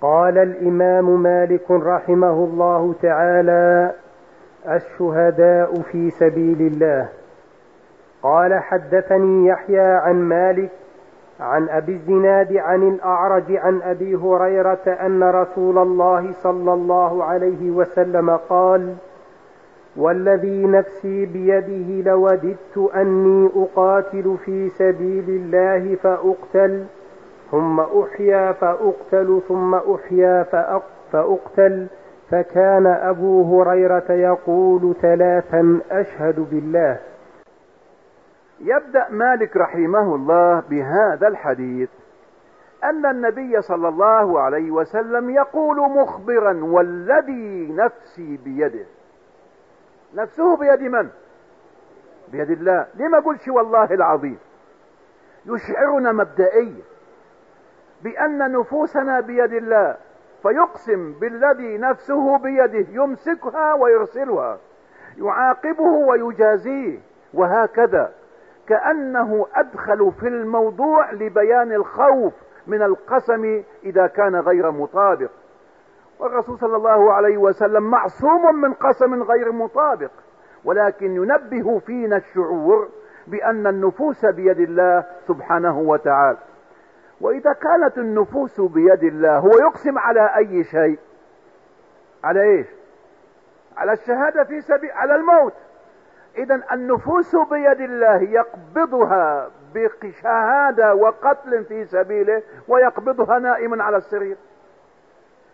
قال الإمام مالك رحمه الله تعالى الشهداء في سبيل الله. قال حدثني يحيى عن مالك عن أبي الزناد عن الأعرج عن أبي هريرة أن رسول الله صلى الله عليه وسلم قال والذي نفسي بيده لوددت أني أقاتل في سبيل الله فأقتل ثم أحيا فأقتل ثم أحيا فأقتل. فكان أبو هريرة يقول ثلاثا أشهد بالله. يبدأ مالك رحمه الله بهذا الحديث أن النبي صلى الله عليه وسلم يقول مخبرا والذي نفسي بيده. نفسه بيد من؟ بيد الله. لما قلش والله العظيم؟ يشعرنا مبدئيا. بأن نفوسنا بيد الله فيقسم بالذي نفسه بيده يمسكها ويرسلها يعاقبه ويجازيه وهكذا. كأنه أدخل في الموضوع لبيان الخوف من القسم إذا كان غير مطابق. والرسول صلى الله عليه وسلم معصوم من قسم غير مطابق ولكن ينبه فينا الشعور بأن النفوس بيد الله سبحانه وتعالى. وإذا كانت النفوس بيد الله هو يقسم على أي شيء؟ على إيش؟ على الشهادة في سبيل على الموت. اذا النفوس بيد الله يقبضها بشهادة وقتل في سبيله ويقبضها نائما على السرير.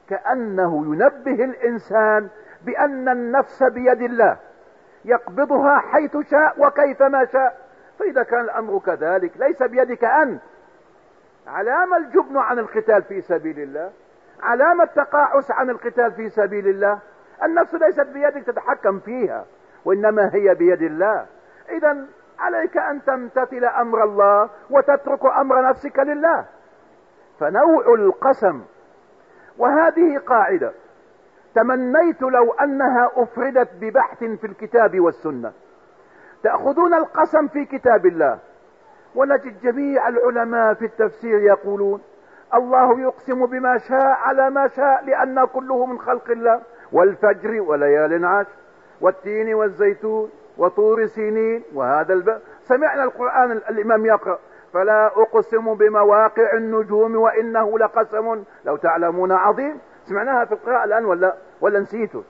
كأنه ينبه الإنسان بأن النفس بيد الله يقبضها حيث شاء وكيفما شاء. فإذا كان الأمر كذلك ليس بيدك أنت. علام الجبن عن القتال في سبيل الله علام التقاعس عن القتال في سبيل الله. النفس ليست بيدك تتحكم فيها وإنما هي بيد الله. اذا عليك أن تمتثل أمر الله وتترك أمر نفسك لله. فنوع القسم وهذه قاعدة تمنيت لو أنها أفردت ببحث في الكتاب والسنة. تأخذون القسم في كتاب الله. ونجد جميع العلماء في التفسير يقولون الله يقسم بما شاء على ما شاء لأن كله من خلق الله والفجر وليال عشر والتين والزيتون وطور سينين وهذا الب... سمعنا القرآن الإمام يقرأ فلا أقسم بمواقع النجوم وإنه لقسم لو تعلمون عظيم سمعناها في القراءة الآن ولا ولا نسيته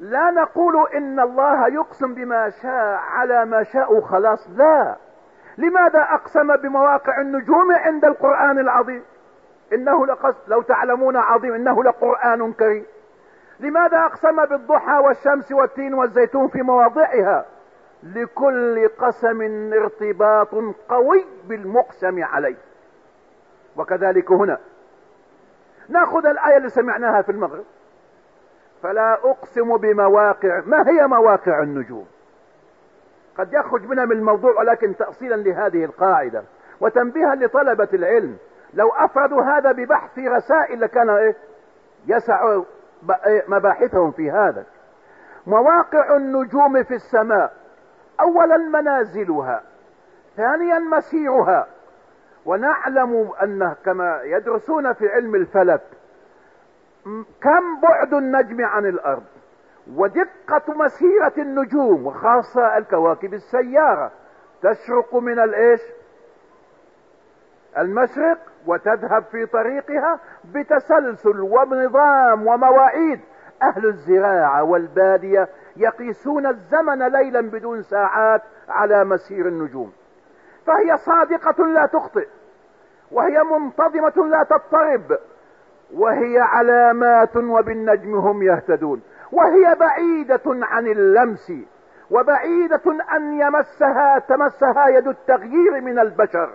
لا نقول إن الله يقسم بما شاء على ما شاء خلاص لا لماذا أقسم بمواقع النجوم عند القرآن العظيم؟ إنه لقسم لو تعلمون عظيم إنه لقرآن كريم. لماذا أقسم بالضحى والشمس والتين والزيتون في مواضعها؟ لكل قسم ارتباط قوي بالمقسم عليه. وكذلك هنا. نأخذ الآية اللي سمعناها في المغرب. فلا أقسم بمواقع ما هي مواقع النجوم؟ قد يخرج منها من الموضوع ولكن تأصيلا لهذه القاعدة. وتنبيها لطلبة العلم لو أفردوا هذا ببحث رسائل لكان إيه؟ يسع إيه، مباحثهم في هذا. مواقع النجوم في السماء. اولا منازلها ثانيا مسيرها. ونعلم أن كما يدرسون في علم الفلك كم بعد النجم عن الأرض؟ ودقة مسيرة النجوم وخاصة الكواكب السيارة. تشرق من الإيش؟ المشرق وتذهب في طريقها بتسلسل ونظام ومواعيد. أهل الزراعة والبادية يقيسون الزمن ليلا بدون ساعات على مسير النجوم. فهي صادقة لا تخطئ وهي منتظمة لا تضطرب وهي علامات وبالنجم هم يهتدون. وهي بعيدة عن اللمس وبعيدة أن يمسها تمسها يد التغيير من البشر.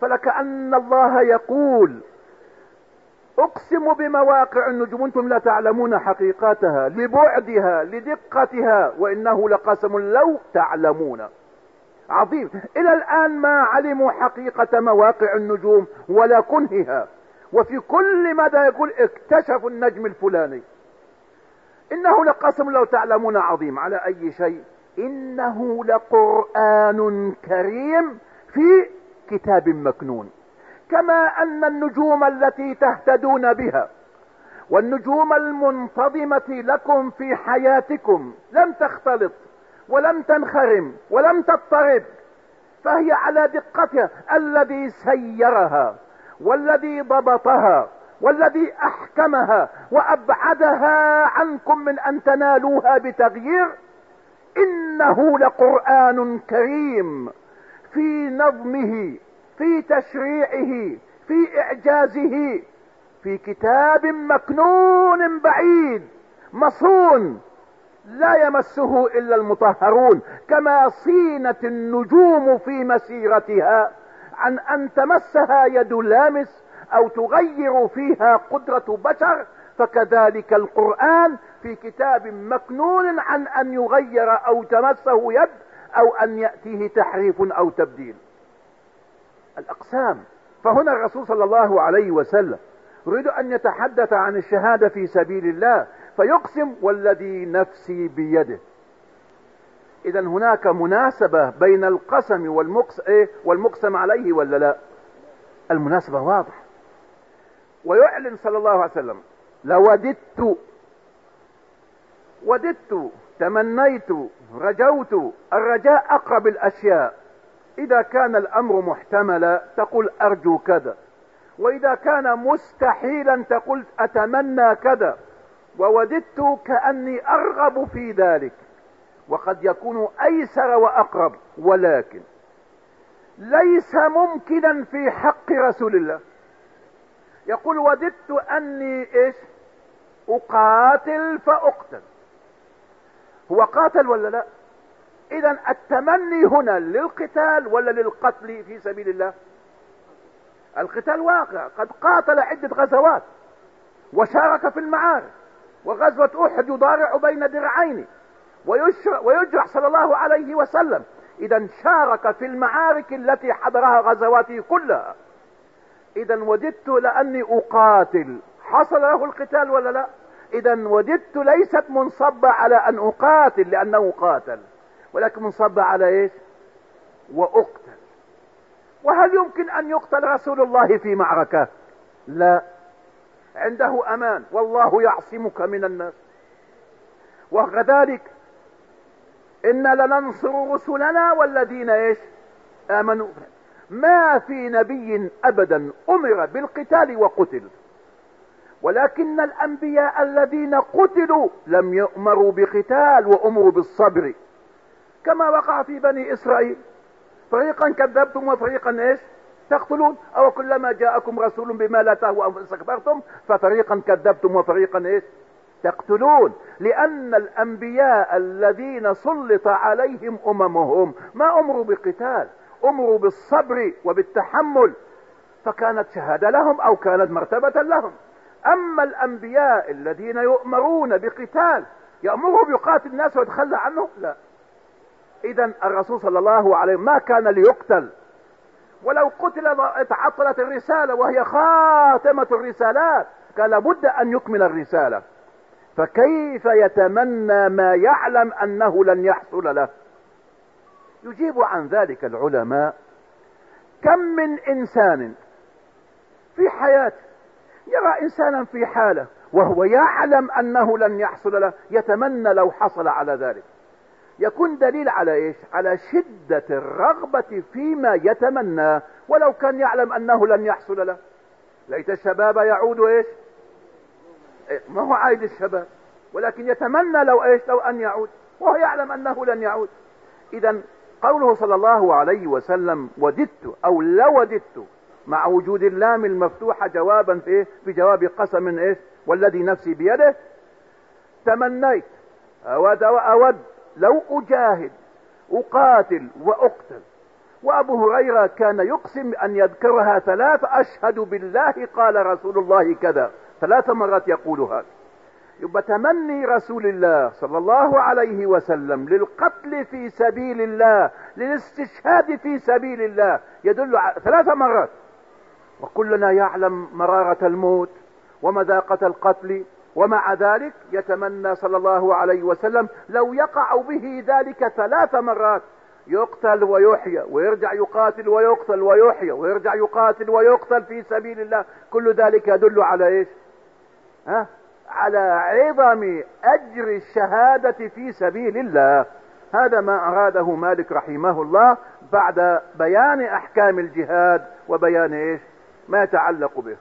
فلكأن الله يقول أقسم بمواقع النجوم أنتم لا تعلمون حقيقتها لبعدها لدقتها وإنه لقسم لو تعلمون. عظيم. إلى الآن ما علموا حقيقة مواقع النجوم ولا كنهها. وفي كل مدى يقول اكتشفوا النجم الفلاني. إنه لقسم لو تعلمون عظيم. على أي شيء؟ إنه لقرآن كريم في كتاب مكنون. كما أن النجوم التي تهتدون بها والنجوم المنتظمة لكم في حياتكم لم تختلط ولم تنخرم ولم تضطرب فهي على دقتها الذي سيرها والذي ضبطها. والذي أحكمها وأبعدها عنكم من أن تنالوها بتغيير إنه لقرآن كريم في نظمه في تشريعه في إعجازه في كتاب مكنون بعيد مصون لا يمسه إلا المطهرون كما صينت النجوم في مسيرتها. عن أن تمسها يد لامس أو تغير فيها قدرة بشر فكذلك القرآن في كتاب مكنون عن أن يغير أو تمسه يد أو أن يأتيه تحريف أو تبديل الأقسام فهنا الرسول صلى الله عليه وسلم يريد أن يتحدث عن الشهادة في سبيل الله فيقسم والذي نفسي بيده اذا هناك مناسبة بين القسم. إيه؟ والمقسم عليه ولا لا المناسبة واضحة ويعلن صلى الله عليه وسلم لوددت وددت تمنيت رجوت الرجاء أقرب الأشياء. إذا كان الأمر محتملا تقول أرجو كذا وإذا كان مستحيلا تقول أتمنى كذا ووددت كأني أرغب في ذلك. وقد يكون أيسر وأقرب ولكن ليس ممكنا في حق رسول الله. يقول وددت أني إيش؟ أقاتل فأقتل. هو قاتل ولا لا؟ إذا التمني هنا للقتال ولا للقتل في سبيل الله؟ القتال واقع. قد قاتل عدة غزوات وشارك في المعارك وغزوة أحد يضارع بين درعين ويجرح صلى الله عليه وسلم. إذا شارك في المعارك التي حضرها غزواته كلها. إذا وددت لأني أقاتل. حصل له القتال ولا لا؟ إذا وددت ليست منصبة على أن أقاتل لأنه قاتل. ولكن منصبة على إيش؟ وأقتل. وهل يمكن أن يقتل رسول الله في معركة؟ لا. عنده أمان. والله يعصمك من الناس. وكذلك أنا لننصر رسلنا والذين إيش؟ آمنوا. ما في نبي أبدا أمر بالقتال وقتل. ولكن الأنبياء الذين قتلوا لم يؤمروا بقتال وأمروا بالصبر. كما وقع في بني إسرائيل. فريقا كذبتم وفريقا إيش؟ تقتلون. أو كلما جاءكم رسول بما لا تهوى استكبرتم ففريقا كذبتم وفريقا إيش؟ تقتلون. لأن الأنبياء الذين سلط عليهم أممهم ما أمروا بقتال. امروا بالصبر وبالتحمل فكانت شهادة لهم أو كانت مرتبة لهم. أما الأنبياء الذين يؤمرون بقتال يأمره بيقاتل الناس ويتخلى عنه لا. اذا الرسول صلى الله عليه ما كان ليقتل. ولو قتل تعطلت الرسالة وهي خاتمة الرسالات كان لابد أن يكمل الرسالة. فكيف يتمنى ما يعلم أنه لن يحصل له؟ يجيب عن ذلك العلماء كم من إنسان في حياته يرى إنسانا في حالة وهو يعلم أنه لن يحصل له يتمنى لو حصل على ذلك. يكون دليل على إيش؟ على شدة الرغبة فيما يتمنى ولو كان يعلم أنه لن يحصل له. ليت الشباب يعود إيش؟ إيه، ما هو عايد الشباب ولكن يتمنى لو إيش؟ لو أن يعود وهو يعلم أنه لن يعود. اذا قوله صلى الله عليه وسلم وددت أو لوددت مع وجود اللام المفتوحة جوابا في إيه في جواب قسم إيش؟ والذي نفسي بيده تمنيت أود واود لو أجاهد أقاتل وأقتل. وأبو هريرة كان يقسم أن يذكرها ثلاث أشهد بالله قال رسول الله كذا. ثلاث مرات يقول هذا. يبقى تمني رسول الله صلى الله عليه وسلم للقتل في سبيل الله للاستشهاد في سبيل الله. يدل على ثلاث مرات. وكلنا يعلم مرارة الموت ومذاقة القتل ومع ذلك يتمنى صلى الله عليه وسلم لو يقع به ذلك ثلاث مرات. يقتل ويحيى ويرجع يقاتل ويقتل ويحيى ويرجع يقاتل ويقتل في سبيل الله. كل ذلك يدل على إيش؟ ها؟ على عظم أجر الشهادة في سبيل الله. هذا ما أراده مالك رحمه الله بعد بيان أحكام الجهاد وبيان إيش؟ ما يتعلق به.